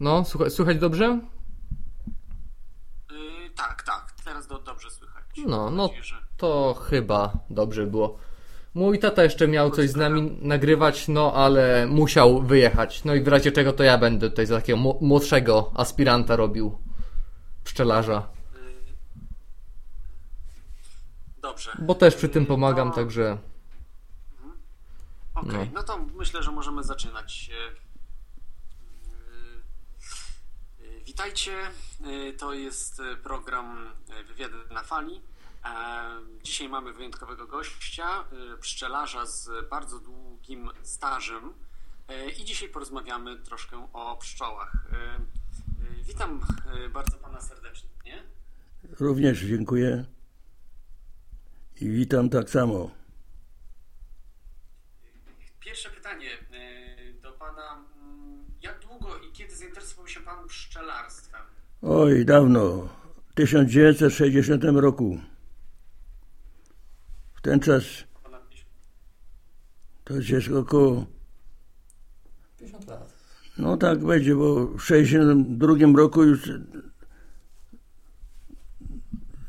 No, słuchaj, słychać dobrze? Yy, tak, tak, teraz do, dobrze słychać. No, no to chyba dobrze było. Mój tata jeszcze miał coś z nami nagrywać, no ale musiał wyjechać. No i w razie czego to ja będę tutaj za takiego młodszego aspiranta robił pszczelarza. Dobrze. Bo też przy tym Yy, pomagam, no, także Okej, no. no. to myślę, że możemy zaczynać. Yy, yy, Witajcie, Yy, to jest yy, program yy, Wywiady na Fali. E, Dzisiaj mamy wyjątkowego gościa, pszczelarza z bardzo długim stażem i dzisiaj porozmawiamy troszkę o pszczołach. Witam bardzo Pana serdecznie. Również dziękuję i witam tak samo. Pierwsze pytanie yy, do Pana. Mm, Jak długo i kiedy zainteresował się Pan pszczelarstwem? Oj, dawno, w 1960 roku. W ten czas Ponad 50 to jest około, 50 lat. no tak będzie, bo w 62 roku już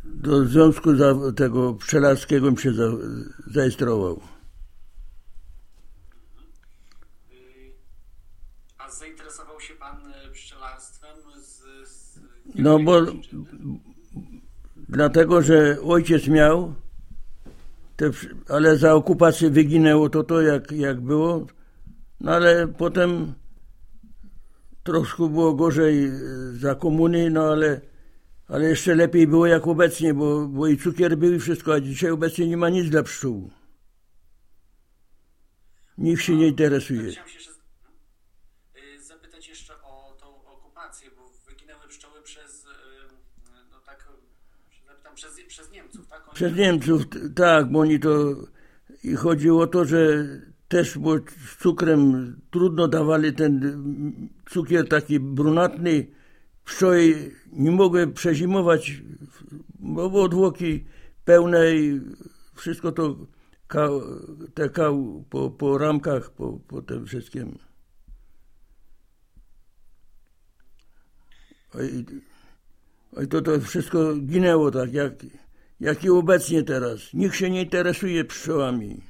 do związku za, tego pszczelarskiego mi się za, zarejestrował. Y, A zainteresował się Pan y, pszczelarstwem z... z No bo dlatego, że ojciec miał, te, ale za okupacji wyginęło to to, jak, jak było. No ale potem troszkę było gorzej e, za komuny, no ale, ale jeszcze lepiej było jak obecnie, bo, bo i cukier był i wszystko, a dzisiaj obecnie nie ma nic dla pszczół. Nikt się nie interesuje. Chciałem się jeszcze z- y, zapytać jeszcze o tą okupację, bo wyginęły pszczoły przez, y, no tak, y, zapytam, przez, przez Niemców, tak? Oni- Przez Niemców, tak, bo oni to i chodziło o to, że też bo z cukrem trudno dawali ten cukier taki brunatny. Pszczoły nie mogły przezimować, bo odwłoki pełne i wszystko to kał, tekał po, po ramkach, po, po tym wszystkim. Oj, oj, to, to wszystko ginęło tak, jak, jak i obecnie teraz. Nikt się nie interesuje pszczołami.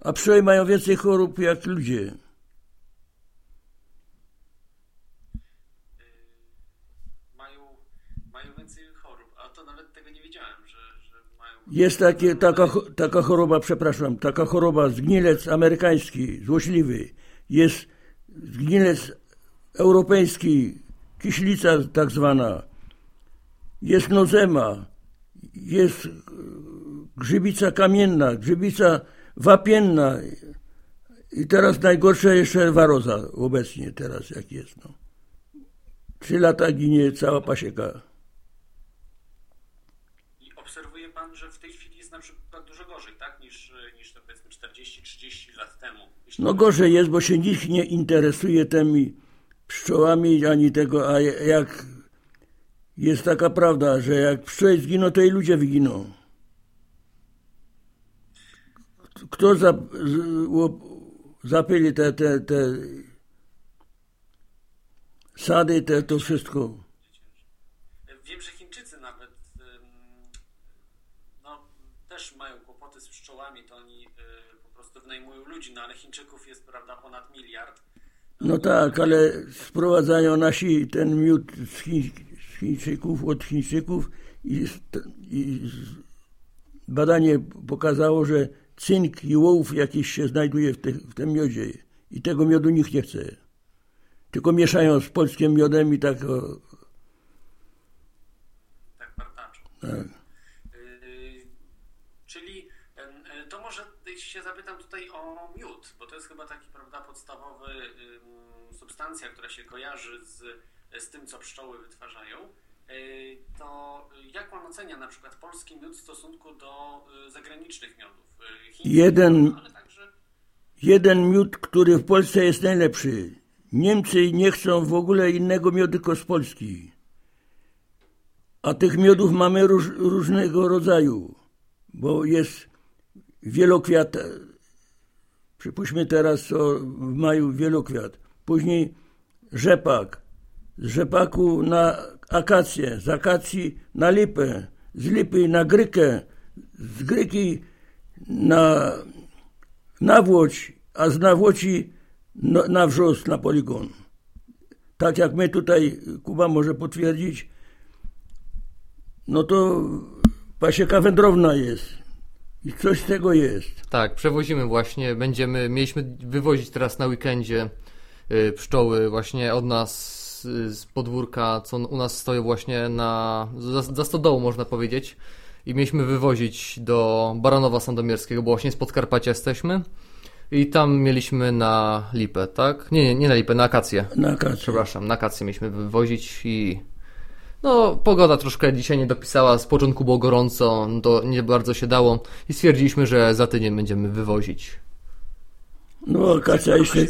A pszczoły mają więcej chorób jak ludzie. Mają, mają więcej chorób, a to nawet tego nie wiedziałem, że, że mają... Jest takie, taka, taka choroba, przepraszam, taka choroba, zgnilec amerykański, złośliwy. Jest zgnilec europejski, kiślica tak zwana. Jest nozema, jest e, grzybica kamienna, grzybica wapienna. I teraz najgorsze jeszcze waroza obecnie teraz jak jest. No. Trzy lata ginie cała pasieka. I obserwuje Pan, że w tej chwili jest na przykład dużo gorzej, tak? Niż, niż to powiedzmy 40-30 lat temu. Jeśli No gorzej jest, bo się nikt nie interesuje tymi pszczołami ani tego, a jak jest taka prawda, że jak pszczoły zginą, to i ludzie wyginą. Kto za, z, ło- zapyli te, te, te sady, te, to wszystko? Wiem, że Chińczycy nawet no, też mają kłopoty z pszczołami, to oni y, po prostu wynajmują ludzi, no ale Chińczyków jest, prawda, ponad miliard. No tak, ale sprowadzają nasi ten miód z, Chiń, z Chińczyków, od Chińczyków i, i badanie pokazało, że cynk i ołów jakiś się znajduje w, tych, w tym miodzie i tego miodu nikt nie chce. Tylko mieszają z polskim miodem i tak o, Tak bartaczą. tak. Y, y, to może się zapytam tutaj o miód, bo to jest chyba taki, prawda, podstawowy ym, substancja, która się kojarzy z, z tym, co pszczoły wytwarzają. Y, To jak pan ocenia na przykład polski miód w stosunku do y, zagranicznych miodów? Chińskich, Jeden- także Jeden miód, który w Polsce jest najlepszy. Niemcy nie chcą w ogóle innego miodu tylko z Polski. A tych miodów mamy róż, różnego rodzaju, bo jest wielokwiat. Przypuśćmy teraz o, w maju wielokwiat. Później rzepak, z rzepaku na akację, z akacji na lipę, z lipy na grykę, z gryki na nawłoć, a z nawłoci na, na wrzos, na poligon. Tak jak my tutaj, Kuba może potwierdzić, no to pasieka wędrowna jest. I coś z tego jest. Tak, przewozimy właśnie, będziemy, mieliśmy wywozić teraz na weekendzie y, pszczoły właśnie od nas z podwórka, co u nas stoi właśnie na, za, za stodołą można powiedzieć i mieliśmy wywozić do Baranowa Sandomierskiego, bo właśnie z Podkarpacia jesteśmy i tam mieliśmy na lipę, tak? Nie, nie, nie na lipę, na akację. Na akację. Przepraszam, na akację mieliśmy wywozić i no, pogoda troszkę dzisiaj nie dopisała, z początku było gorąco, to nie bardzo się dało i stwierdziliśmy, że za tydzień będziemy wywozić. No akacja jeszcze,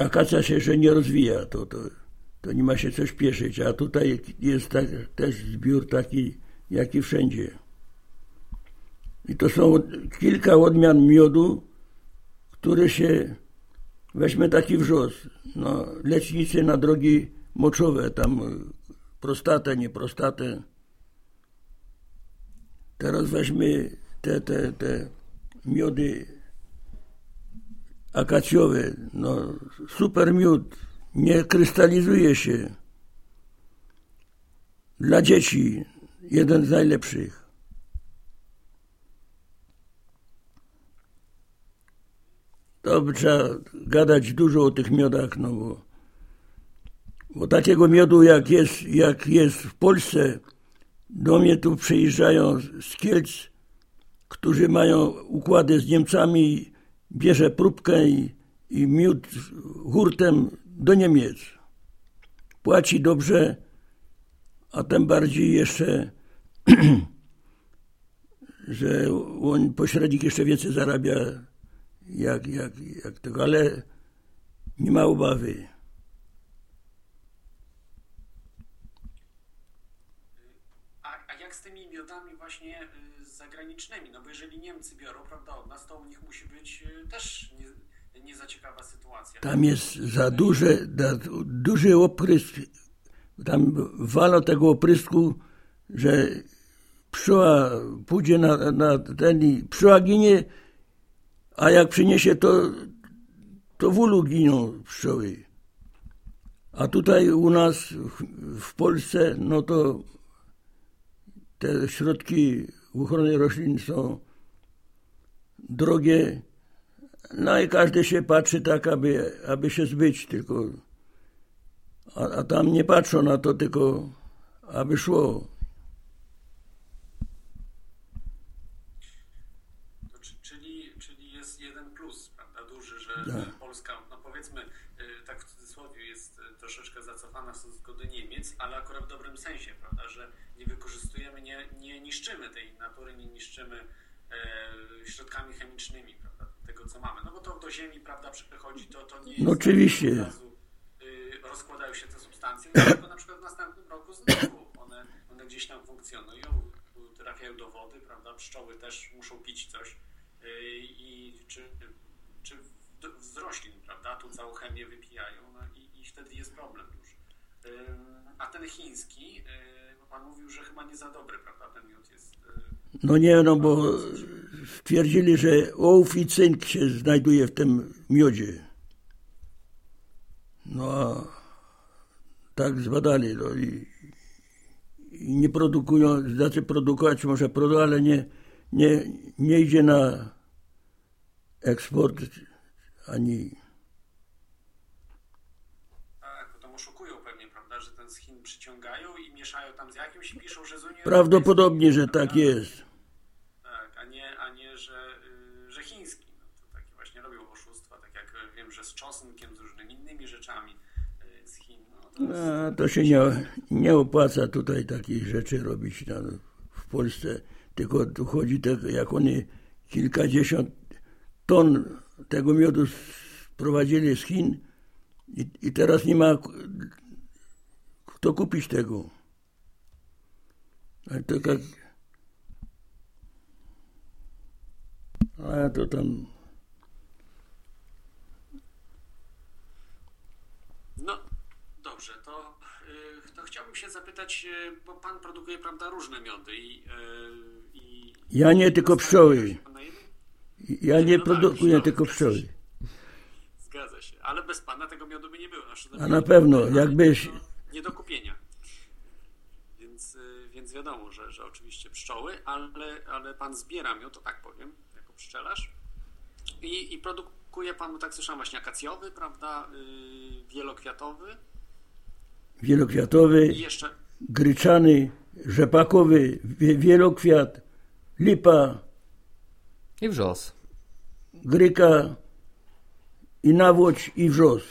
akacja się jeszcze nie rozwija, to, to, to nie ma się co śpieszyć, a tutaj jest tak, też zbiór taki, jaki wszędzie. I to są kilka odmian miodu, które się, weźmy taki wrzos, no, lecznicy na drogi moczowe, tam prostatę, nie prostatę. Teraz weźmy te, te, te miody akacjowe, no super miód, nie krystalizuje się. Dla dzieci jeden z najlepszych. To by trzeba gadać dużo o tych miodach, no bo, bo takiego miodu jak jest, jak jest w Polsce, do mnie tu przyjeżdżają z Kielc, którzy mają układy z Niemcami, bierze próbkę i, i miód hurtem do Niemiec. Płaci dobrze, a tym bardziej jeszcze, że on pośrednik jeszcze więcej zarabia jak, jak, jak tego, ale nie ma obawy. Y, zagranicznymi? No bo jeżeli Niemcy biorą, prawda, od nas, to u nich musi być y, też nie, nie za ciekawa sytuacja. Tam jest za duże, duży oprysk. Tam walo tego oprysku, że pszczoła pójdzie na, na ten i pszczoła ginie, a jak przyniesie to, to w ulu giną pszczoły. A tutaj u nas w Polsce, no to te środki ochrony roślin są drogie, no i każdy się patrzy tak, aby, aby się zbyć tylko. A, a tam nie patrzą na to, tylko aby szło. Czyli, czyli jest jeden plus, prawda, duży, że Tak. Polska, no powiedzmy, y, tak w cudzysłowie, jest y, troszeczkę zacofana w stosunku do Niemiec, ale akurat w dobrym sensie, prawda, że nie wykorzystujemy, nie, nie niszczymy tej natury, nie niszczymy e, środkami chemicznymi, co mamy. No bo to do ziemi, prawda, przychodzi, to, to nie jest... No oczywiście. Od razu, y, rozkładają się te substancje, no, tylko na przykład w następnym roku znowu one, one gdzieś tam funkcjonują, trafiają do wody, prawda, pszczoły też muszą pić coś y, i czy, czy z roślin, prawda, tu całą chemię wypijają no i, i wtedy jest problem już. Ym, A ten chiński, y, pan mówił, że chyba nie za dobry, prawda, ten miód jest... y, No nie, no bo stwierdzili, że ołów i cynk się znajduje w tym miodzie. No a tak zbadali, no i, i nie produkują, znaczy produkować może produkują, ale nie, nie, nie idzie na eksport ani Tak, bo tam oszukują pewnie, prawda, że ten z Chin przyciągają i mieszają tam z jakimś i piszą, że z Unii prawdopodobnie, że tak jest. No, to się nie, nie opłaca tutaj takich rzeczy robić no, w Polsce. Tylko tu chodzi, tak, jak oni kilkadziesiąt ton tego miodu sprowadzili z Chin i, i teraz nie ma kto kupić tego. A to tak... A to tam... No, dobrze, to, y, to chciałbym się zapytać, y, bo pan produkuje, prawda, różne miody i... y, i Ja nie, tylko pszczoły. Ja nie No tak, produkuję pszczoły, tylko pszczoły. Zgadza się, ale bez pana tego miodu by nie było. Znaczy, A na pewno, ale jakbyś- to Nie do kupienia. Więc, więc wiadomo, że, że oczywiście pszczoły, ale, ale pan zbiera miód, to tak powiem, jako pszczelarz. I, i produkuje pan, tak słyszałem, właśnie akacjowy, prawda, yy, wielokwiatowy Wielokwiatowy, gryczany, rzepakowy, wie- wielokwiat, lipa, I wrzos. gryka i nawłoć i wrzos.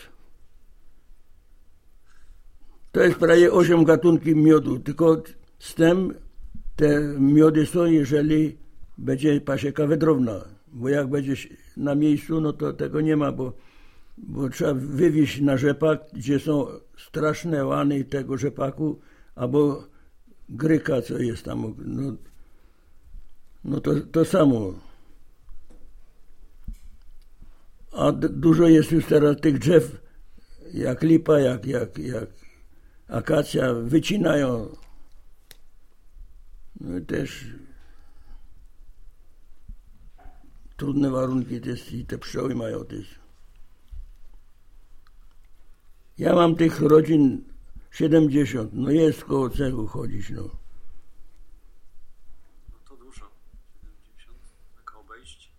To jest prawie 8 gatunków miodu, tylko z tym te miody są, jeżeli będzie pasieka wędrowna, bo jak będziesz na miejscu, no to tego nie ma, bo, bo trzeba wywieźć na rzepak, gdzie są straszne łany tego rzepaku, albo gryka, co jest tam, no, no to, to samo. A dużo jest już teraz tych drzew, jak lipa, jak, jak, jak akacja, wycinają. No też trudne warunki też i te pszczoły mają też. Ja mam tych rodzin 70, no jest koło celu chodzić, no. no to dużo, 70, tak obejść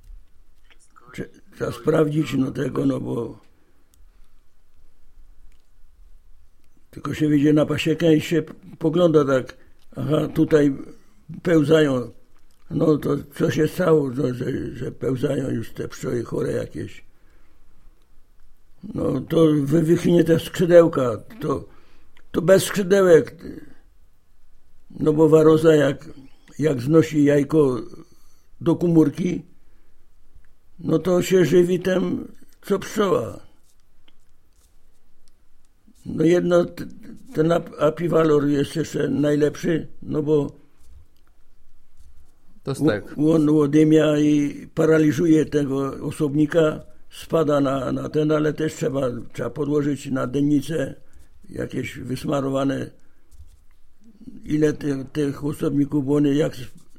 wszystko. i- Trze- Trzeba sprawdzić no tego, no bo tylko się wyjdzie na pasiekę i się pogląda tak, aha, tutaj pełzają, no to co się stało, no, że, że pełzają już te pszczoły chore jakieś. No to wy- wychnie te skrzydełka, to, to bez skrzydełek, no bo waroza jak, jak znosi jajko do komórki, no to się żywi tym, co pszczoła. No jedno, ten ap- apiwalor jest jeszcze najlepszy, no bo To tak. on łodymia i paraliżuje tego osobnika, spada na, na ten, ale też trzeba, trzeba podłożyć na dennicę jakieś wysmarowane ile ty, tych osobników, bo jak,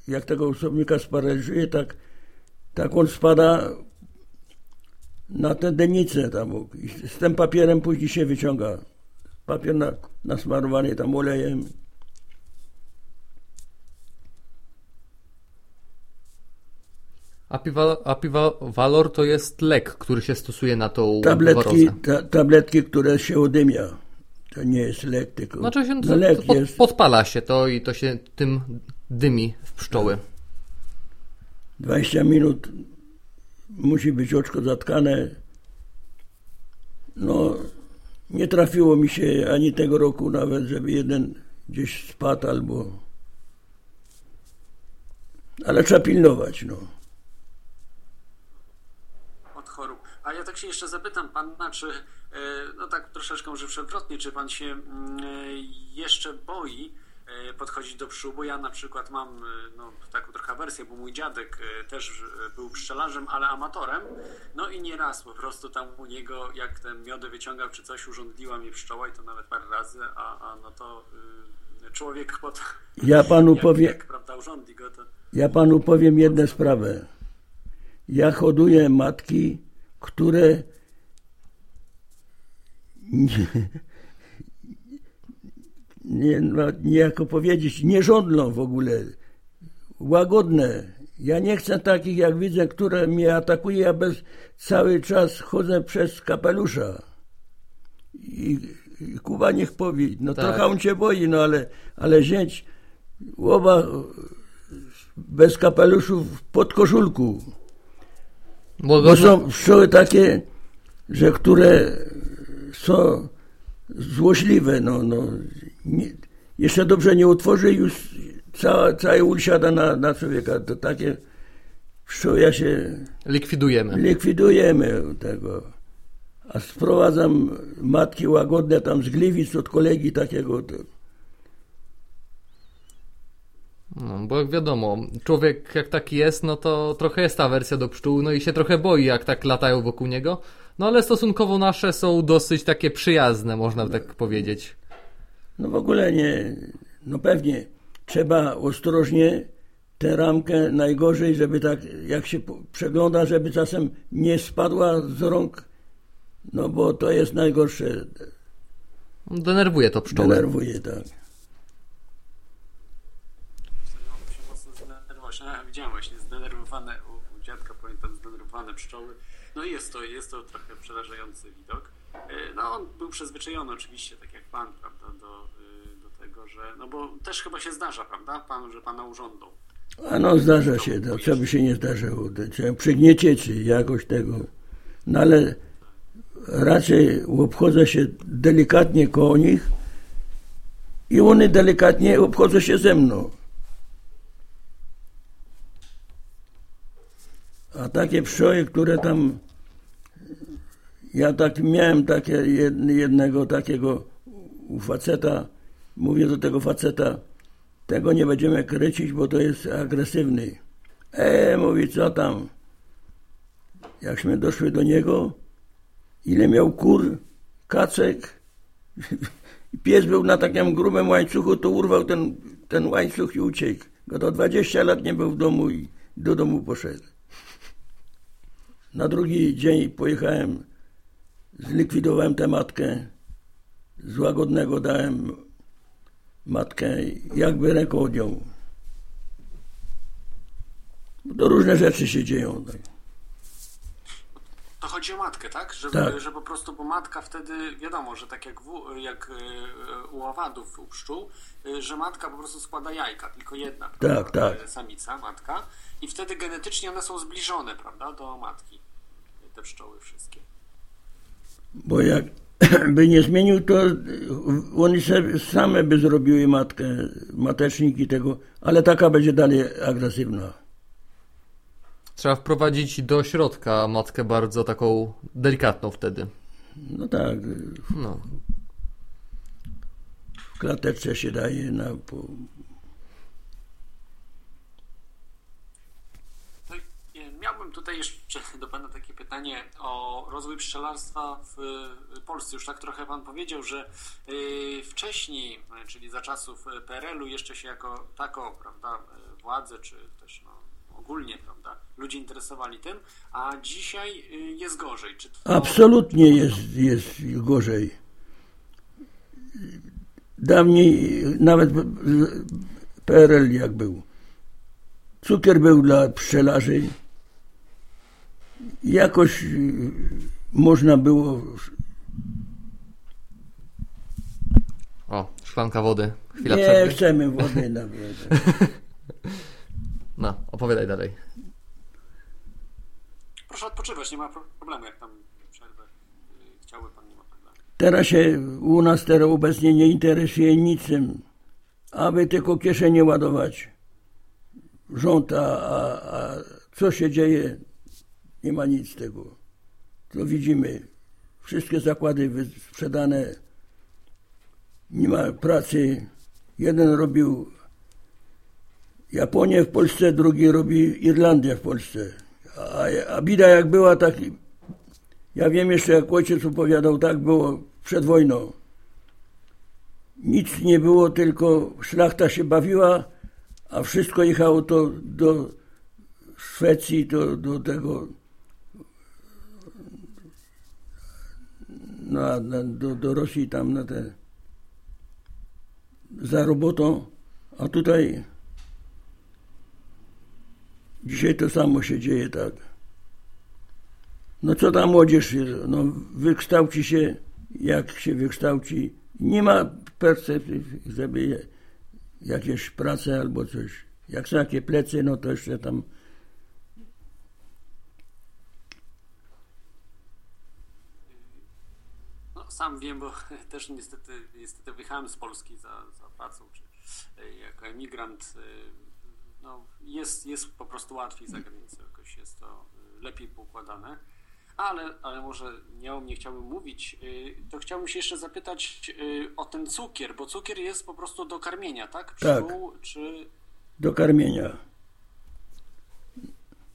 jak tego osobnika sparaliżuje, tak, tak on spada na tę dennicę tam z tym papierem później się wyciąga. Papier na, nasmarowany tam olejem. Apiwa- Apivalor to jest lek, który się stosuje na tą Tabletki, ta, tabletki, które się odymia. To nie jest lek, tylko Znaczy się no lek pod, jest. podpala się to i to się tym dymi w pszczoły. 20 minut musi być oczko zatkane. No, nie trafiło mi się ani tego roku nawet, żeby jeden gdzieś spadł albo... Ale trzeba pilnować, no. od chorób. A ja tak się jeszcze zapytam pana, czy, e, no tak troszeczkę może przewrotnie, czy pan się mm, e, jeszcze boi e, podchodzić do pszczół, bo ja na przykład mam no, taką trochę wersję, bo mój dziadek też był pszczelarzem, ale amatorem, no i nieraz po prostu tam u niego, jak te miody wyciągał czy coś, urządliła mnie pszczoła i to nawet parę razy, a, a no to y, człowiek potem, Ja panu jak, powiem... jak prawda, urządli go, to Ja panu powiem jedną sprawę. Ja hoduję matki, które nie, nie, no, niejako powiedzieć, nie żądlą w ogóle. Łagodne. Ja nie chcę takich, jak widzę, które mnie atakuje, ja bez, cały czas chodzę przez kapelusza. I, i Kuba niech powie, no Tak. trochę on cię boi, no ale, ale zięć łoba bez kapeluszów pod koszulku. Bo są pszczoły takie, że które są złośliwe. No, no. Nie, jeszcze dobrze nie utworzy już cała, cały ul siada na, na człowieka. To takie pszczoły ja się likwidujemy. likwidujemy tego. A sprowadzam matki łagodne tam z Gliwic od kolegi takiego. To, No, bo jak wiadomo, człowiek jak taki jest, no to trochę jest ta wersja do pszczół, no i się trochę boi, jak tak latają wokół niego. No ale stosunkowo nasze są dosyć takie przyjazne, można tak powiedzieć. No w ogóle nie, no pewnie trzeba ostrożnie tę ramkę najgorzej, żeby tak jak się przegląda, żeby czasem nie spadła z rąk, no bo to jest najgorsze. Denerwuje to pszczoły. Denerwuje, tak. No, widziałem właśnie zdenerwowane u, u dziadka, pamiętam zdenerwowane pszczoły. No i jest to, jest to trochę przerażający widok. E, no on był przyzwyczajony oczywiście, tak jak pan, prawda, do, y, do tego, że, no bo też chyba się zdarza, prawda, pan, że pana urządzą. A no zdarza się, to co by się nie zdarzyło, przygniecie czy jakoś tego. No ale raczej obchodzę się delikatnie koło nich i one delikatnie obchodzą się ze mną. A takie pszczoły, które tam ja tak miałem takie jednego takiego u faceta, mówię do tego faceta, tego nie będziemy krycić, bo to jest agresywny. E, mówi, co tam? Jakśmy doszły do niego, ile miał kur, kacek, pies był na takim grubym łańcuchu, to urwał ten, ten łańcuch i uciekł. Go to 20 lat nie był w domu i do domu poszedł. Na drugi dzień pojechałem zlikwidowałem tę matkę, z łagodnego dałem matkę, jakby ręką odjął. Różne rzeczy się dzieją. Chodzi o matkę, tak? Że, tak? że po prostu, bo matka wtedy, wiadomo, że tak jak, w, jak e, u owadów, u pszczół, e, że matka po prostu składa jajka, tylko jedna. Tak, tak. Samica, matka. I wtedy genetycznie one są zbliżone, prawda, do matki. Te pszczoły wszystkie. Bo jak by nie zmienił, to oni same by zrobiły matkę, mateczniki tego, ale taka będzie dalej agresywna. Trzeba wprowadzić do środka matkę bardzo taką delikatną wtedy. No tak. No. W klateczce się daje na, Miałbym tutaj jeszcze do Pana takie pytanie o rozwój pszczelarstwa w Polsce. Już tak trochę Pan powiedział, że y, wcześniej, czyli za czasów PRL-u, jeszcze się jako tako, prawda, władze, czy też no, ogólnie, prawda, ludzie interesowali tym, a dzisiaj y, jest gorzej. Czy to... Absolutnie jest, jest gorzej. Dawniej nawet PRL jak był. Cukier był dla pszczelarzy jakoś y, można było. O, szklanka wody. Chwila Nie przerwy. chcemy wody nawet. No, opowiadaj dalej. Proszę odpoczywać, nie ma problemu, jak tam przerwę y, chciałby pan, nie ma problemu. Teraz się u nas teraz obecnie nie interesuje niczym, aby tylko kieszenie ładować. Rząd, a, a, co się dzieje, nie ma nic z tego. To widzimy. Wszystkie zakłady sprzedane. Nie ma pracy. Jeden robił Japonię w Polsce, drugi robi Irlandię w Polsce. A, a bida jak była, tak. Ja wiem jeszcze, jak ojciec opowiadał, tak było przed wojną. Nic nie było, tylko szlachta się bawiła, a wszystko jechało to do Szwecji, do, do tego na, na, do, do Rosji tam na te za robotą, a tutaj dzisiaj to samo się dzieje tak. No co ta młodzież, no wykształci się, jak się wykształci, nie ma percepcji, żeby jakieś prace albo coś. Jak są takie plecy, no to jeszcze tam sam wiem, bo też niestety, niestety wyjechałem z Polski za, za pracą, czy e, jako emigrant. No, jest, jest po prostu łatwiej za granicą, jakoś jest to e, lepiej poukładane. Ale, ale może nie o mnie chciałbym mówić, to chciałbym się jeszcze zapytać o ten cukier, bo cukier jest po prostu do karmienia, tak? Pszczół, tak. czy... Do karmienia.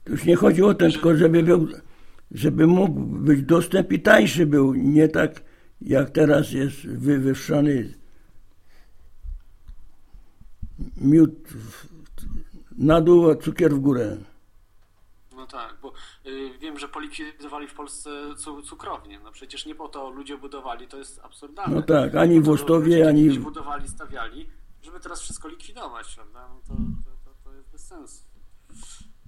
Już nie chodzi o to, tylko żeby był żeby mógł być dostęp i tańszy był, nie tak jak teraz jest wywyższony miód na dół, a cukier w górę. No tak, bo y, wiem, że polikwidowali w Polsce cukrownię. No przecież nie po to ludzie budowali, to jest absurdalne. No tak, ani w Ostowie, ani... budowali, stawiali, żeby teraz wszystko likwidować, prawda? No to, to, to, to jest bez sensu.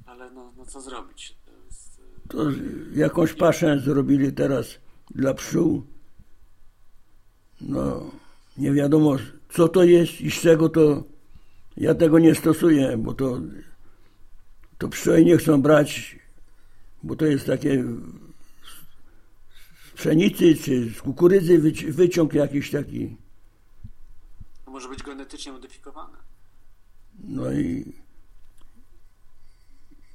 Ale no, no co zrobić? To, jest... Y, to jakąś paszę zrobili teraz dla pszczół. No, nie wiadomo co to jest i z czego to ja tego nie stosuję, bo to, to pszczoły nie chcą brać, bo to jest takie z pszenicy czy z kukurydzy wyciąg jakiś taki. To może być genetycznie modyfikowane. No i,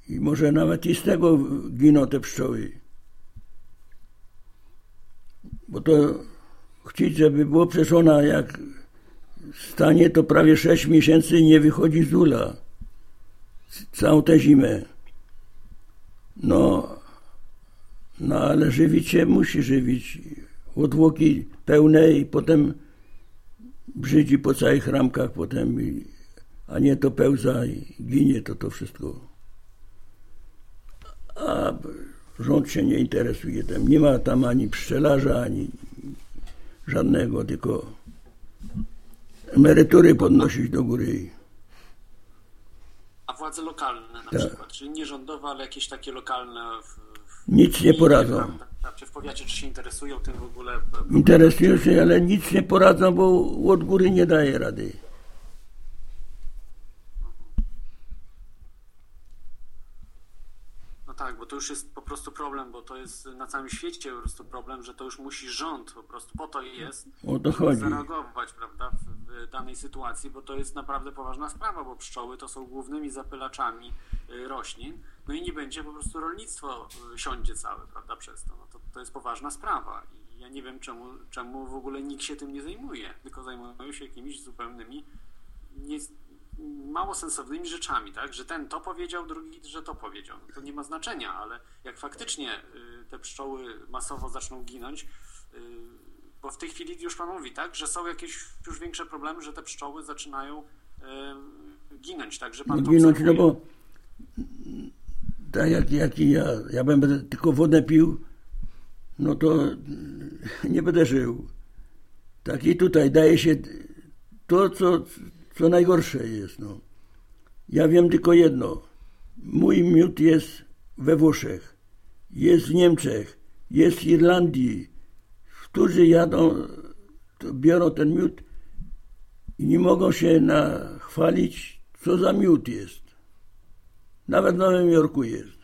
i może nawet i z tego giną te pszczoły. Bo to chcieć, żeby było przecież ona jak stanie to prawie 6 miesięcy nie wychodzi z ula. Całą tę zimę. No, no ale żywić się musi żywić. Odwłoki pełne i potem brzydzi po całych ramkach potem, a nie to pełza i ginie to to wszystko. A rząd się nie interesuje tym. Nie ma tam ani pszczelarza, ani żadnego, tylko emerytury podnosić do góry. A władze lokalne na tak. przykład, czyli nie rządowe, ale jakieś takie lokalne. W, nic nie poradzą. Czy w powiacie, czy się interesują tym w ogóle? Interesują się, ale nic nie poradzą, bo od góry nie daje rady. Tak, bo to już jest po prostu problem, bo to jest na całym świecie po prostu problem, że to już musi rząd po prostu po to jest, o to chodzi. zareagować, prawda, w, w, danej sytuacji, bo to jest naprawdę poważna sprawa, bo pszczoły to są głównymi zapylaczami y, roślin, no i nie będzie po prostu rolnictwo y, siądzie całe, prawda, przez to. No to, to jest poważna sprawa i ja nie wiem czemu, czemu w ogóle nikt się tym nie zajmuje, tylko zajmują się jakimiś zupełnymi nie, mało sensownymi rzeczami, tak? Że ten to powiedział, drugi, że to powiedział. No to nie ma znaczenia, ale jak faktycznie y, te pszczoły masowo zaczną ginąć, y, bo w tej chwili już Pan mówi, tak? Że są jakieś już większe problemy, że te pszczoły zaczynają y, ginąć, tak? Że Pan ginąć, no bo tak jak, jak ja, ja będę tylko wodę pił, no to nie będę żył. Tak i tutaj daje się to, co co najgorsze jest. No. Ja wiem tylko jedno. Mój miód jest we Włoszech, jest w Niemczech, jest w Irlandii. Którzy jadą, biorą ten miód i nie mogą się nachwalić, co za miód jest. Nawet w Nowym Jorku jest.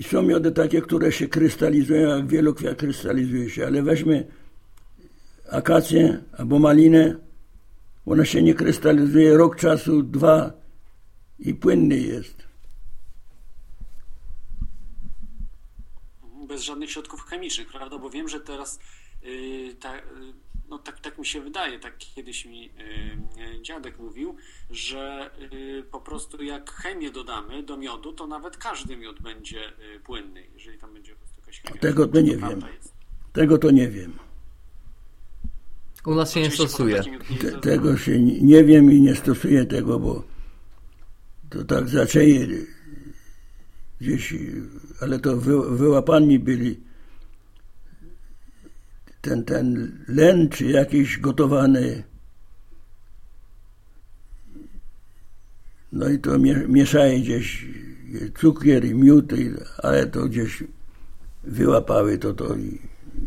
I są miody takie, które się krystalizują, jak wielokwiat krystalizuje się, ale weźmy akację albo malinę, ona się nie krystalizuje rok czasu, dwa i płynny jest. Bez żadnych środków chemicznych, prawda? Bo wiem, że teraz yy, ta, yy no tak, tak mi się wydaje, tak kiedyś mi y, dziadek mówił, że y, po prostu jak chemię dodamy do miodu, to nawet każdy miód będzie y, płynny, jeżeli tam będzie po prostu jakaś chemia. Tego to nie wiem. Tego to nie wiem. U nas się nie stosuje. Te, tego się nie, nie wiem i nie stosuję tego, bo to tak zaczęli gdzieś, ale to wy, wyłapani byli ten, ten len czy jakiś gotowany. No i to mieszają gdzieś cukier i miód, ale to gdzieś wyłapały to to i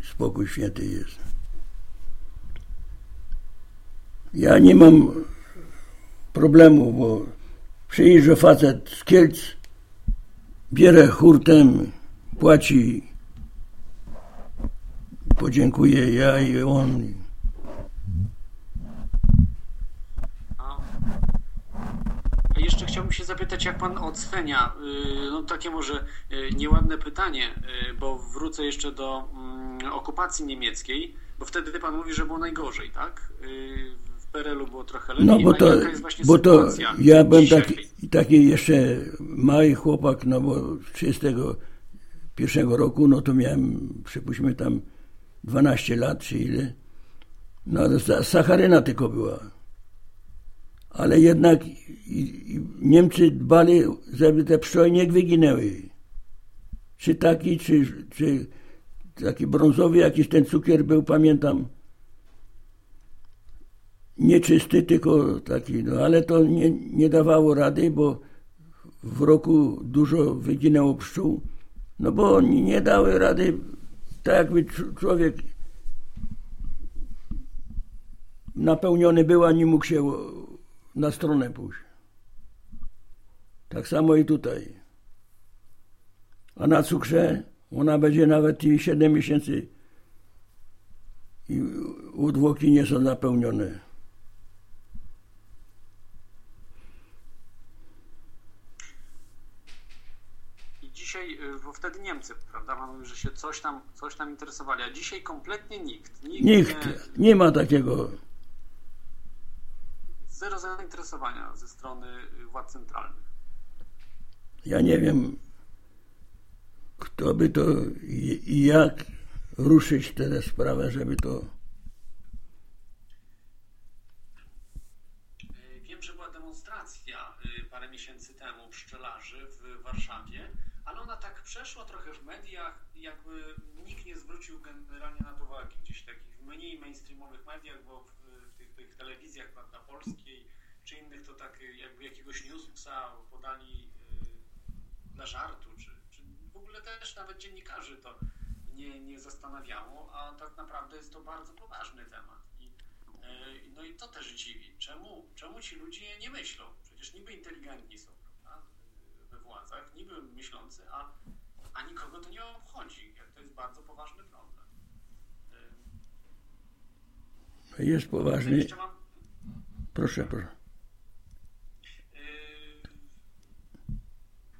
spokój święty jest. Ja nie mam problemu, bo przyjeżdża facet z Kielc, bierze hurtem, płaci podziękuję ja i on. A jeszcze chciałbym się zapytać, jak pan ocenia, y, no takie może y, nieładne pytanie, y, bo wrócę jeszcze do mm, okupacji niemieckiej, bo wtedy pan mówi, że było najgorzej, tak? PRL-u było trochę lepiej, No bo to, jest właśnie bo to ja byłem taki, taki jeszcze mały chłopak, no bo z 31 roku, no to miałem, przypuśćmy tam 12 lat czy ile. No sacharyna tylko była. Ale jednak Niemcy dbali, żeby te pszczoły nie wyginęły. Czy taki, czy, czy taki brązowy jakiś ten cukier był, pamiętam nieczysty, tylko taki, no ale to nie, nie dawało rady, bo w roku dużo wyginęło pszczół, no bo nie dały rady, tak jakby cz- człowiek napełniony był, a nie mógł się na stronę pójść. Tak samo i tutaj. A na cukrze ona będzie nawet i 7 miesięcy i udwoki nie są napełnione. I dzisiaj, y, bo wtedy Niemcy, prawda, pan mówi, że się coś tam, coś tam interesowali, a dzisiaj kompletnie nikt. Nikt, Nikt, Nie, nie ma takiego. zero zainteresowania ze strony y, władz centralnych. Ja nie wiem, kto by to i jak ruszyć tę sprawę, żeby to. Y, Wiem, że była demonstracja y, parę miesięcy temu pszczelarzy w Warszawie, ale ona tak przeszła trochę w mediach, jakby nikt nie zwrócił generalnie na to. Gdzieś takich mniej mainstreamowych mediach, bo w, tych, tych telewizjach prawda, polskiej czy innych to tak y, jakby jakiegoś newsa podali y, dla żartu, czy, czy w ogóle też nawet dziennikarzy to nie, nie zastanawiało, a tak naprawdę jest to bardzo poważny temat. I, e, no i to też dziwi. Czemu, czemu ci ludzie nie myślą? Przecież niby inteligentni są prawda? we władzach, niby myślący, a, a nikogo to nie obchodzi. To jest bardzo poważny problem. E, Jest poważny. Mam, Proszę, proszę. Yy,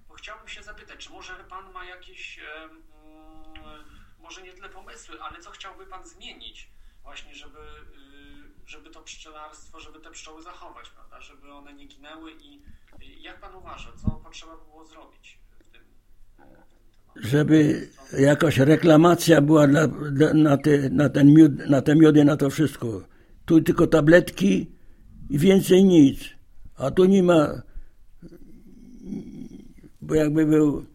Bo chciałbym się zapytać, czy może pan ma jakieś, mm, może nie tyle pomysły, ale co chciałby pan zmienić właśnie, żeby, y, żeby to pszczelarstwo, żeby te pszczoły zachować, prawda, żeby one nie ginęły i jak pan uważa, co potrzeba by było zrobić w tym? Żeby jakaś reklamacja była dla, na, te, na, ten miód, na te miody, na to wszystko. Tu tylko tabletki i więcej nic. A tu nie ma. Bo jakby był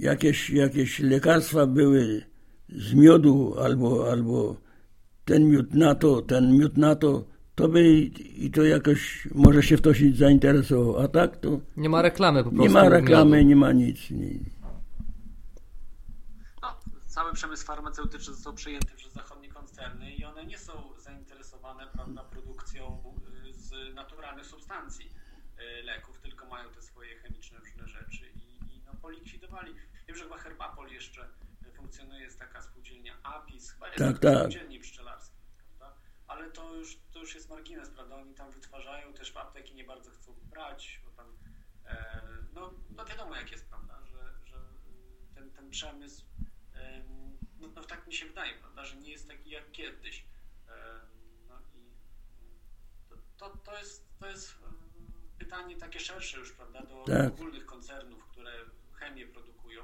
jakieś, jakieś lekarstwa były z miodu albo, albo ten miód na to, ten miód na to, to by i, to jakoś może się się zainteresował. A tak to Nie ma reklamy po prostu. nie ma reklamy, nie ma nic. Nie. Cały przemysł farmaceutyczny został przejęty przez zachodnie koncerny i one nie są zainteresowane prawda, produkcją y, z naturalnych substancji y, leków, tylko mają te swoje chemiczne różne rzeczy i, i no, polikwidowali. Wiem, że chyba Herbapol jeszcze y, funkcjonuje, jest taka spółdzielnia APIS, chyba jest Tak, tak. spółdzielni pszczelarskiej, prawda? ale to już, to już jest margines, prawda? Oni tam wytwarzają, też apteki nie bardzo chcą brać, bo tam e, no, no wiadomo jak jest, prawda, że, że ten, ten przemysł em, no, no tak mi się wydaje, prawda, że nie jest taki jak kiedyś. No i to, to, to jest, to jest pytanie takie szersze już, prawda, do Tak. ogólnych koncernów, które chemię produkują,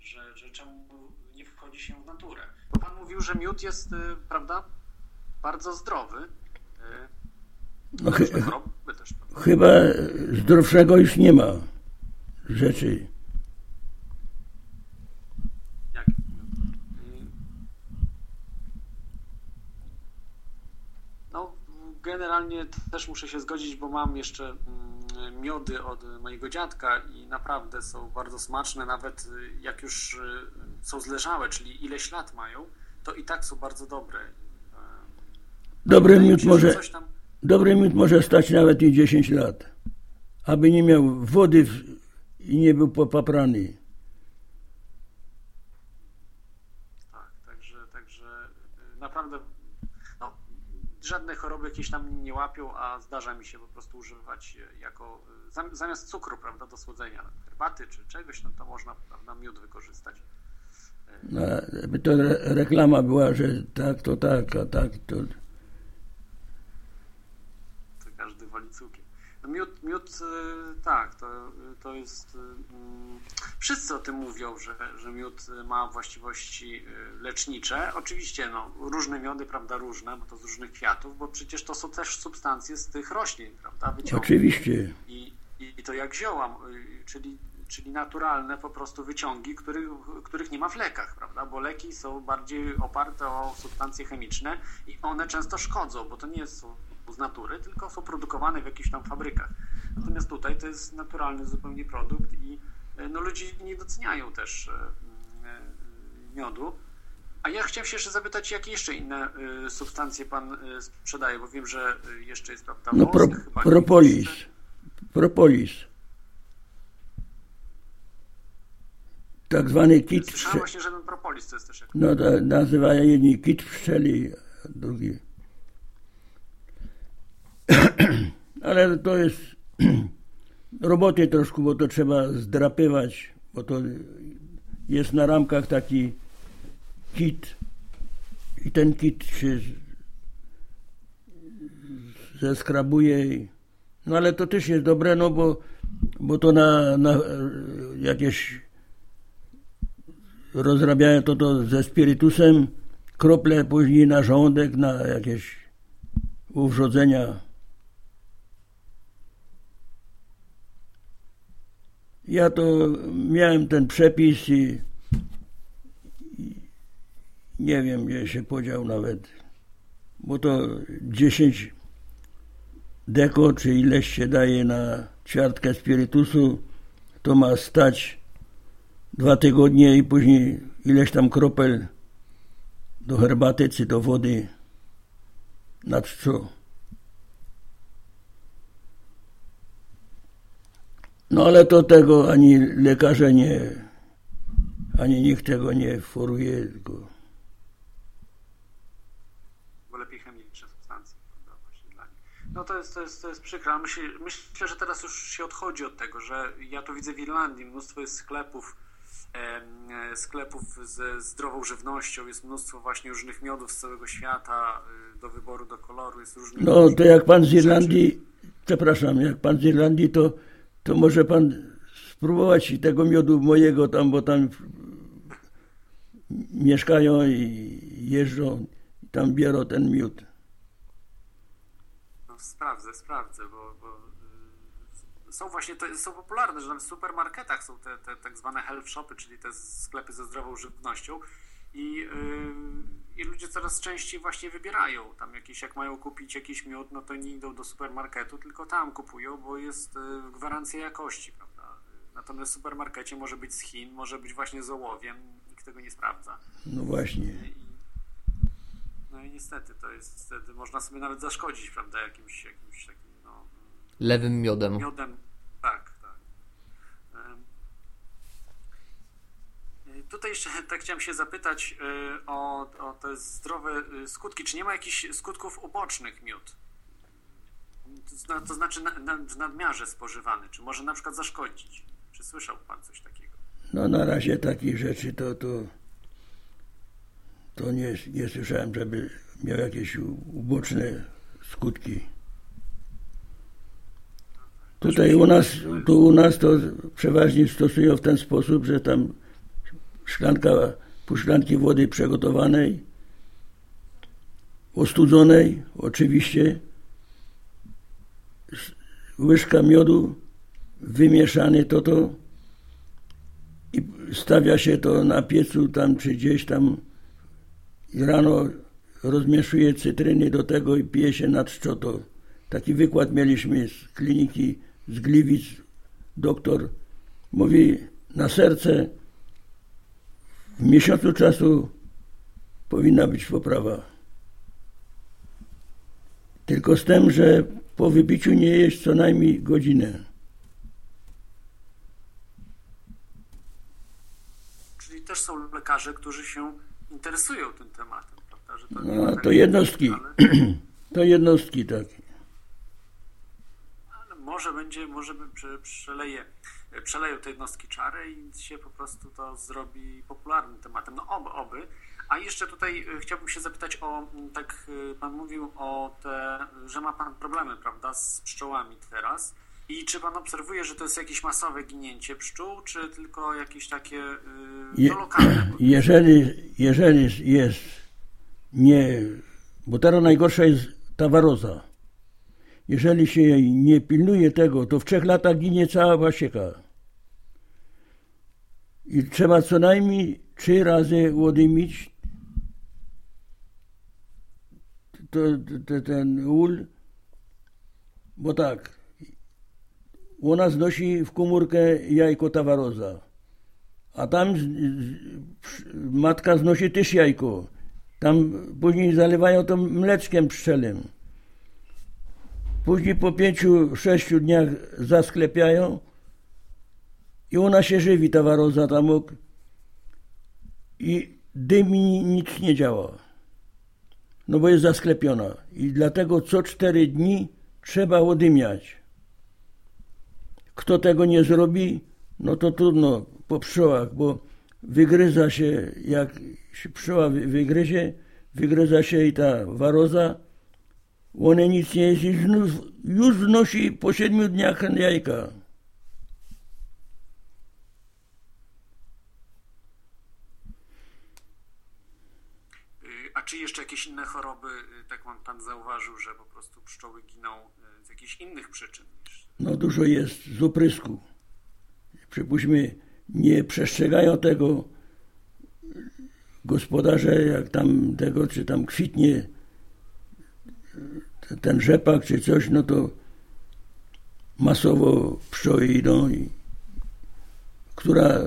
że, że czemu nie wchodzi się w naturę. Bo pan mówił, że miód jest, y, prawda, bardzo zdrowy. y, No, różne choroby też, prawda? chyba zdrowszego już nie ma rzeczy. Jak? Y, No, generalnie też muszę się zgodzić, bo mam jeszcze mm, miody od mojego dziadka i naprawdę są bardzo smaczne, nawet y, jak już y, są zleżałe, czyli ileś lat mają, to i tak są bardzo dobre. Y, Dobry miód może, tam... dobry miód może stać nawet i 10 lat. Aby nie miał wody i nie był popaprany. Tak, także, także y, naprawdę żadne choroby jakieś tam nie łapią, a zdarza mi się po prostu używać jako zam- zamiast cukru, prawda, do słodzenia herbaty czy czegoś, no to można prawda, miód wykorzystać. No, żeby to re, reklama była, że tak, to tak, a tak, to... Miód, miód y, tak, to, to jest. Y, mm, wszyscy o tym mówią, że, że miód ma właściwości y, lecznicze. Oczywiście, no, różne miody, prawda, różne, bo to z różnych kwiatów, bo przecież to są też substancje z tych roślin, prawda? Wyciągi. Oczywiście. I, I to jak zioła, czyli, czyli naturalne po prostu wyciągi, których, których nie ma w lekach, prawda? Bo leki są bardziej oparte o substancje chemiczne i one często szkodzą, bo to nie są z natury, tylko są produkowane w jakichś tam fabrykach. Natomiast tutaj to jest naturalny zupełnie produkt i e, no, ludzie nie doceniają też e, e, miodu. A ja chciałem się jeszcze zapytać, jakie jeszcze inne substancje Pan sprzedaje, bo wiem, że jeszcze jest, prawda, no, pro, propolis. Propolis. Tak zwany kit Słyszałem właśnie, że ten propolis to jest też... Jak... No, nazywają jedni kit pszczeli, a drugi Ale to jest roboty troszkę, bo to trzeba zdrapywać, bo to jest na ramkach taki kit i ten kit się zeskrabuje. No ale to też jest dobre, no bo, bo to na, na jakieś rozrabiają to, to ze spirytusem, krople później na żołądek, na jakieś uwrzodzenia Ja to miałem ten przepis i, nie wiem, gdzie się podział nawet, bo to 10 deko, czy ileś się daje na ćwiartkę spirytusu, to ma stać dwa tygodnie i później ileś tam kropel do herbaty czy do wody na czczo. No ale to tego ani lekarze nie, ani nikt tego nie foruje, tylko... Bo lepiej chemiczne substancje, prawda, właśnie dla nich. No to jest, to jest, to jest przykre. Myślę, myślę, że teraz już się odchodzi od tego, że ja to widzę w Irlandii, mnóstwo jest sklepów, sklepów ze zdrową żywnością, jest mnóstwo właśnie różnych miodów z całego świata y, do wyboru, do koloru, jest różnych... No to jak pan z Irlandii, przepraszam, jak pan z Irlandii, to to może pan spróbować tego miodu mojego tam, bo tam mieszkają i jeżdżą, i tam biorą ten miód. No, sprawdzę, sprawdzę, bo, bo y, są właśnie, to są popularne, że w supermarketach są te, te tak zwane health shopy, czyli te sklepy ze zdrową żywnością i, yy, i ludzie coraz częściej właśnie wybierają tam jakieś, jak mają kupić jakiś miód, no to nie idą do supermarketu, tylko tam kupują, bo jest yy, gwarancja jakości, prawda? Natomiast w supermarkecie może być z Chin, może być właśnie z ołowiem, nikt tego nie sprawdza. No właśnie. I, no i niestety to jest, wtedy można sobie nawet zaszkodzić, prawda, jakimś, jakimś takim, no... Lewym miodem. Miodem, tak. Tutaj jeszcze tak chciałem się zapytać y, o, o te zdrowe y, skutki. Czy nie ma jakichś skutków ubocznych miód? To znaczy na, na, w nadmiarze spożywany. Czy może na przykład zaszkodzić? Czy słyszał Pan coś takiego? No na razie takich rzeczy to, to, to nie, nie słyszałem, żeby miał jakieś uboczne skutki. Tutaj u nas, tu u nas to przeważnie stosują w ten sposób, że tam szklanka, pół wody przygotowanej, ostudzonej oczywiście, łyżka miodu, wymieszany to to i stawia się to na piecu tam czy gdzieś tam i rano rozmieszuje cytryny do tego i pije się na czczoto. Taki wykład mieliśmy z kliniki z Gliwic. Doktor mówi na serce w miesiącu czasu powinna być poprawa. Tylko z tym, że po wypiciu nie jeść co najmniej godzinę. Czyli też są lekarze, którzy się interesują tym tematem, prawda? Że to, no, to jednostki. Ale... to jednostki takie. Ale może będzie, może przeleje przeleją te jednostki czary i się po prostu to zrobi popularnym tematem. No oby, oby. A jeszcze tutaj chciałbym się zapytać o, tak pan mówił o te, że ma pan problemy, prawda, z pszczołami teraz. I czy pan obserwuje, że to jest jakieś masowe ginięcie pszczół, czy tylko jakieś takie yy, no, lokalne? Jeżeli, jeżeli jest nie, bo teraz najgorsza jest ta waroza. Jeżeli się nie pilnuje tego, to w trzech latach ginie cała pasieka. I trzeba co najmniej trzy razy łodymić to, to, ten ul, bo tak, ona znosi w komórkę jajko tawaroza, a tam matka znosi też jajko. Tam później zalewają to mleczkiem pszczelym. Później po pięciu, sześciu dniach zasklepiają i ona się żywi, ta waroza tam i dym nic nie działa. No bo jest zasklepiona i dlatego co cztery dni trzeba odymiać. Kto tego nie zrobi, no to trudno po pszczołach, bo wygryza się, jak pszczoła wygryzie, wygryza się i ta waroza, one nic nie jest, już, już znosi po siedmiu dniach jajka. A czy jeszcze jakieś inne choroby, y, tak pan zauważył, że po prostu pszczoły giną y, z jakichś innych przyczyn? No dużo jest z oprysku. Przypuśćmy, nie przestrzegają tego gospodarze, jak tam tego, czy tam kwitnie ten rzepak, czy coś, no to masowo pszczoły idą, i, która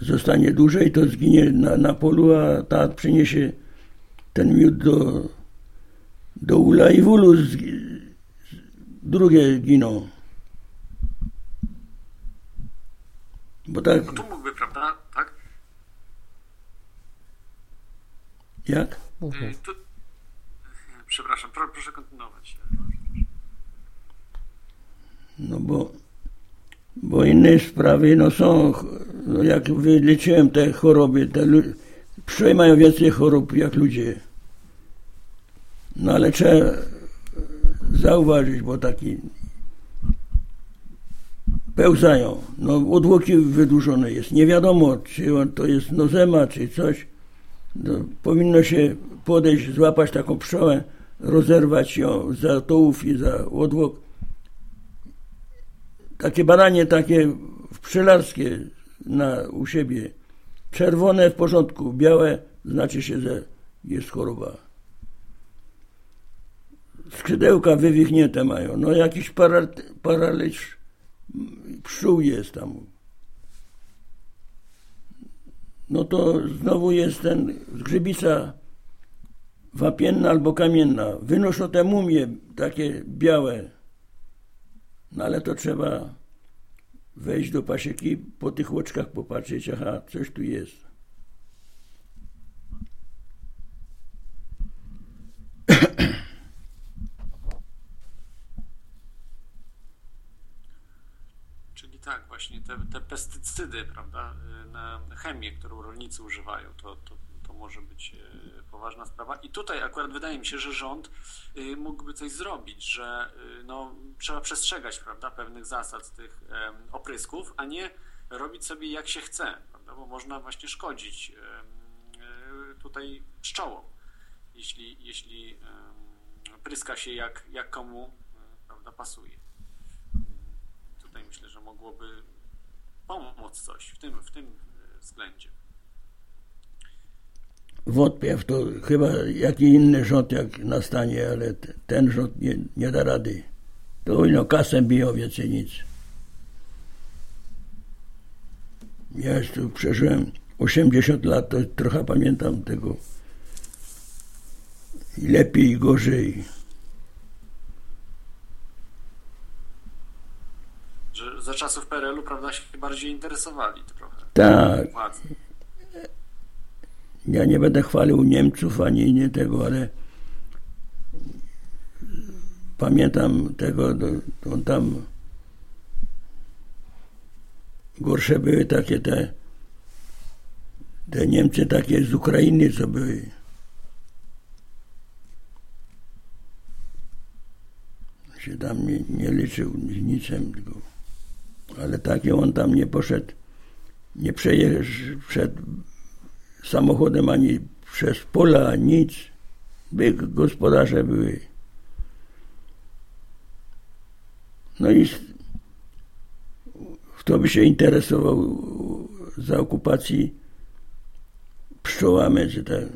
zostanie dłużej, to zginie na, na polu, a ta przyniesie ten miód do, do ula i w ulu drugie giną. Bo tak. No tu mógłby, prawda? Tak? Jak? Y, tu... Przepraszam, proszę kontynuować. No bo, bo inne sprawy no są, no jak wyliczyłem te choroby, te pszczoły mają więcej chorób jak ludzie. No ale trzeba zauważyć, bo taki pełzają. No, odłoki wydłużone jest. Nie wiadomo, czy on to jest nozema, czy coś. No, powinno się podejść, złapać taką pszczołę, rozerwać ją za tołów i za odłok. Takie badanie takie pszczelarskie na, u siebie. Czerwone w porządku, białe znaczy się, że jest choroba skrzydełka wywichnięte mają. No jakiś paraliż pszczół jest tam. No to znowu jest ten grzybica wapienna albo kamienna. Wynoszą te mumie takie białe. No ale to trzeba wejść do pasieki, po tych łoczkach popatrzeć, aha, coś tu jest. właśnie te, te pestycydy, prawda, na chemię, którą rolnicy używają, to, to może być y, poważna sprawa. I tutaj akurat wydaje mi się, że rząd y, mógłby coś zrobić, że no, trzeba przestrzegać prawda, pewnych zasad tych oprysków, a nie robić sobie jak się chce, prawda, bo można właśnie szkodzić tutaj pszczołom, jeśli, jeśli pryska się jak, jak komu prawda, pasuje tutaj myślę, że mogłoby pomóc coś w tym, w tym e, względzie. Wątpię w to. Chyba jaki inny rząd jak nastanie, ale ten rząd nie, nie da rady. To no kasę biją, więcej nic. Ja już tu przeżyłem 80 lat, to trochę pamiętam tego. I lepiej, i gorzej. że za czasów PRL-u, prawda, się bardziej interesowali trochę. Tak. Ja nie będę chwalił Niemców ani nie tego, ale pamiętam tego, on tam gorsze były takie te, te Niemcy takie z Ukrainy, co były. Się tam nie, nie liczył z niczym, tylko, ale takie on tam nie poszedł, nie przejechał samochodem ani przez pola, nic. By gospodarze były. No i kto by się interesował za okupacji pszczołami, czy tak.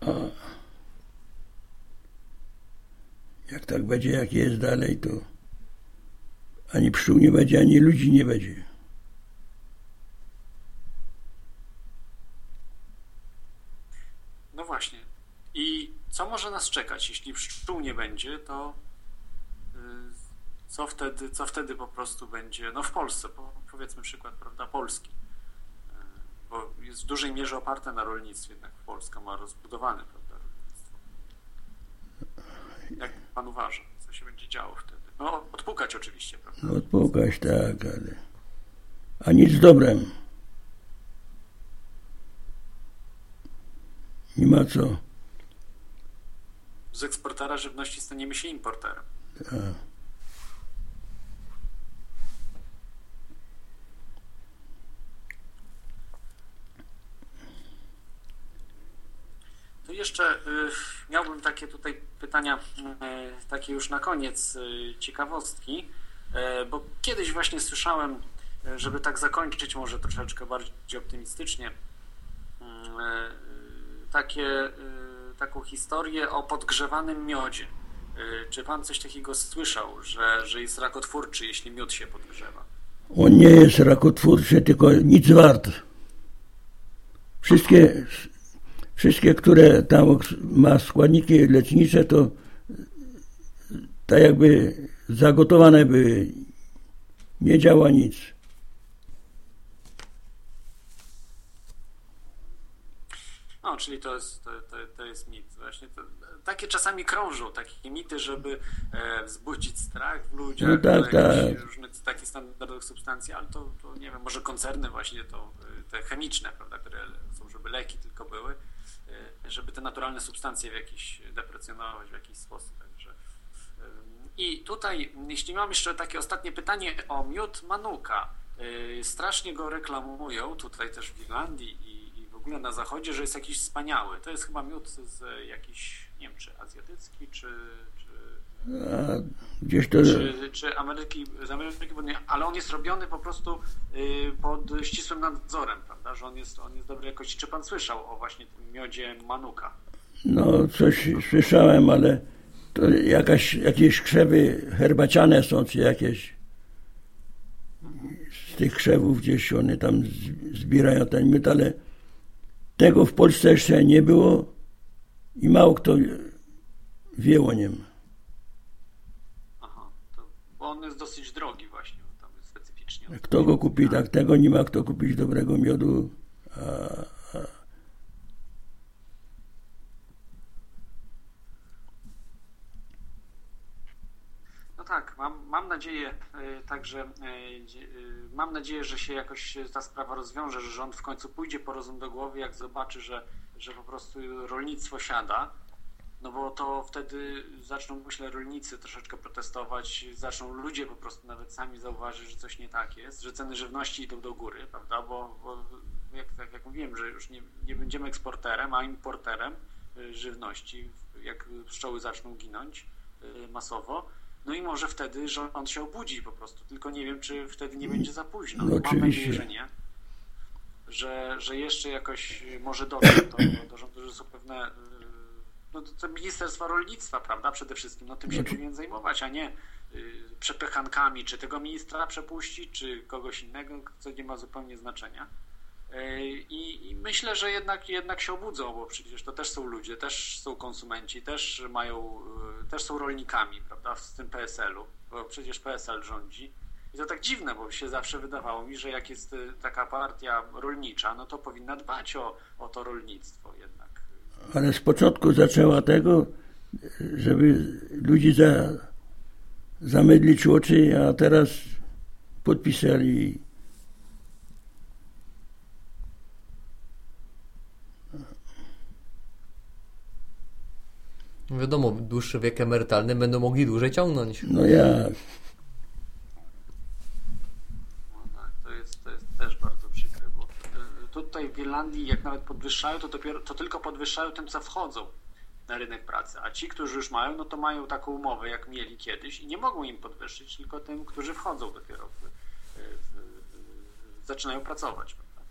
A jak tak będzie, jak jest dalej, to ani pszczół nie będzie, ani ludzi nie będzie. No właśnie. I co może nas czekać? Jeśli pszczół nie będzie, to y, co wtedy, co wtedy po prostu będzie, no w Polsce, powiedzmy przykład, prawda, Polski, y, bo jest w dużej mierze oparte na rolnictwie, jednak Polska ma rozbudowane, prawda, rolnictwo. Jak pan uważa, co się będzie działo wtedy? No, odpukać oczywiście, prawda? No, odpukać, tak, ale... A nic dobrem. Nie ma co. Z eksportera żywności staniemy się importerem. Tak. To jeszcze y, miałbym takie tutaj pytania, y, takie już na koniec, y, ciekawostki, bo kiedyś właśnie słyszałem, żeby tak zakończyć może troszeczkę bardziej optymistycznie, takie, taką historię o podgrzewanym miodzie. Czy pan coś takiego słyszał, że, że jest rakotwórczy, jeśli miód się podgrzewa? On nie jest rakotwórczy, tylko nic wart. Wszystkie wszystkie, które tam ma składniki lecznicze, to tak jakby zagotowane były. Nie działa nic. No, czyli to jest, to, to, to jest mit. Właśnie to, takie czasami krążą, takie mity, żeby e, wzbudzić strach w ludziach, no tak, tak. różne takie standardowe substancje, ale to, to, nie wiem, może koncerny właśnie to, e, te chemiczne, prawda, które są, żeby leki tylko były, żeby te naturalne substancje w jakiś deprecjonować w jakiś sposób. Także. I tutaj, jeśli mam jeszcze takie ostatnie pytanie o miód Manuka. Y, strasznie go reklamują tutaj też w Irlandii i, w ogóle na zachodzie, że jest jakiś wspaniały. To jest chyba miód z jakiś, nie wiem, czy azjatycki, czy gdzieś to... Czy, czy Ameryki, z Ameryki Południowej, ale on jest robiony po prostu y, pod ścisłym nadzorem, prawda, że on jest, on jest dobrej jakości. Czy pan słyszał o właśnie tym miodzie Manuka? No, coś słyszałem, ale to jakaś, jakieś krzewy herbaciane są, czy jakieś z tych krzewów gdzieś one tam zbierają ten miód, ale tego w Polsce jeszcze nie było i mało kto wie o nim on jest dosyć drogi właśnie, tam jest specyficznie. Kto go kupi, tak tego nie ma kto kupić dobrego miodu. A, a. No tak, mam, mam nadzieję e, także, e, e, mam nadzieję, że się jakoś ta sprawa rozwiąże, że rząd w końcu pójdzie po rozum do głowy, jak zobaczy, że, że po prostu rolnictwo siada no bo to wtedy zaczną, myślę, rolnicy troszeczkę protestować, zaczną ludzie po prostu nawet sami zauważyć, że coś nie tak jest, że ceny żywności idą do góry, prawda, bo, bo jak, tak jak mówiłem, że już nie, nie będziemy eksporterem, a importerem y, żywności, jak pszczoły zaczną ginąć y, masowo, no i może wtedy rząd się obudzi po prostu, tylko nie wiem, czy wtedy nie będzie za późno. No, Mam nadzieję, że nie. Że, że jeszcze jakoś może dotrze do, do rządu, że są pewne no to, to Ministerstwa Rolnictwa, prawda, przede wszystkim, no tym się powinien zajmować, a nie y, przepychankami, czy tego ministra przepuścić, czy kogoś innego, co nie ma zupełnie znaczenia. Y, I, I, myślę, że jednak, jednak się obudzą, bo przecież to też są ludzie, też są konsumenci, też mają, y, też są rolnikami, prawda, w tym PSL-u, bo przecież PSL rządzi. I to tak dziwne, bo się zawsze wydawało mi, że jak jest y, taka partia rolnicza, no to powinna dbać o, o to rolnictwo jednak ale z początku zaczęła tego żeby ludzi za, zamydlić oczy, a teraz podpisali. Wiadomo, dłuższy wiek emerytalny będą mogli dłużej ciągnąć. No jak? No tak, to jest, to jest też bardzo przykre, bo y, tutaj w Irlandii jak nawet podwyższają, to dopiero to tylko podwyższają tym, co wchodzą na rynek pracy, a ci, którzy już mają, no to mają taką umowę, jak mieli kiedyś i nie mogą im podwyższyć, tylko tym, którzy wchodzą dopiero w, w, w zaczynają pracować. Prawda?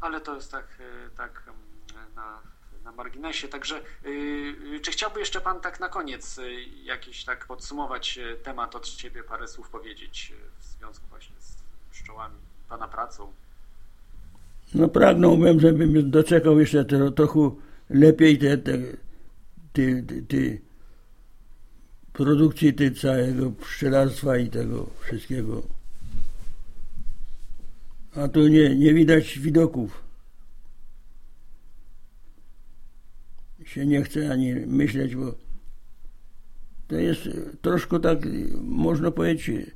Ale to jest tak, y, tak mm, na, na marginesie. Także yy, czy chciałby jeszcze Pan tak na koniec yy, jakiś tak podsumować yy, temat od Ciebie, parę słów powiedzieć yy, w związku właśnie z pszczołami, Pana pracą? No pragnąłbym, żebym doczekał jeszcze tro, trochę lepiej te, te, te, te, produkcji te całego pszczelarstwa i tego wszystkiego. A tu nie, nie widać widoków. Się nie chce ani myśleć, bo to jest troszkę tak, można powiedzieć,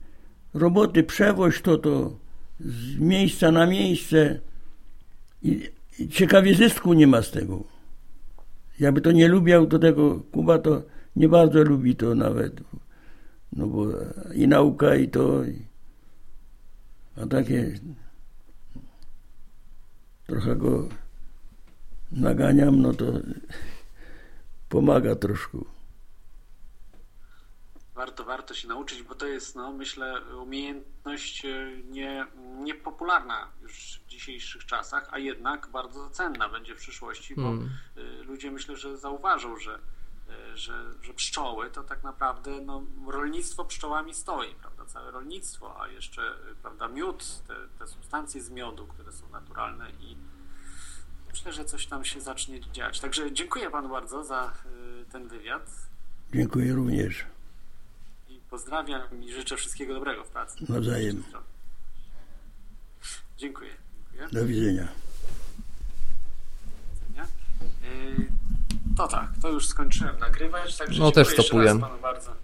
roboty, przewoź to, to z miejsca na miejsce i, ciekawie zysku nie ma z tego. Jakby to nie lubiał, to tego Kuba to nie bardzo lubi to nawet. No bo i nauka, i to. A takie trochę go naganiam, no to pomaga troszkę. Warto, warto się nauczyć, bo to jest, no, myślę, umiejętność nie, niepopularna już w dzisiejszych czasach, a jednak bardzo cenna będzie w przyszłości, bo Mm. ludzie myślę, że zauważą, że, y, że, że pszczoły to tak naprawdę no, rolnictwo pszczołami stoi, prawda? Całe rolnictwo, a jeszcze prawda, miód, te, te substancje z miodu, które są naturalne i myślę, że coś tam się zacznie dziać. Także dziękuję panu bardzo za ten wywiad. Dziękuję również. Pozdrawiam i życzę wszystkiego dobrego w pracy. Nawzajem. Dziękuję. Dziękuję. Do widzenia. Yy, To tak, to już skończyłem nagrywać, także No, też stopuję. raz panu bardzo.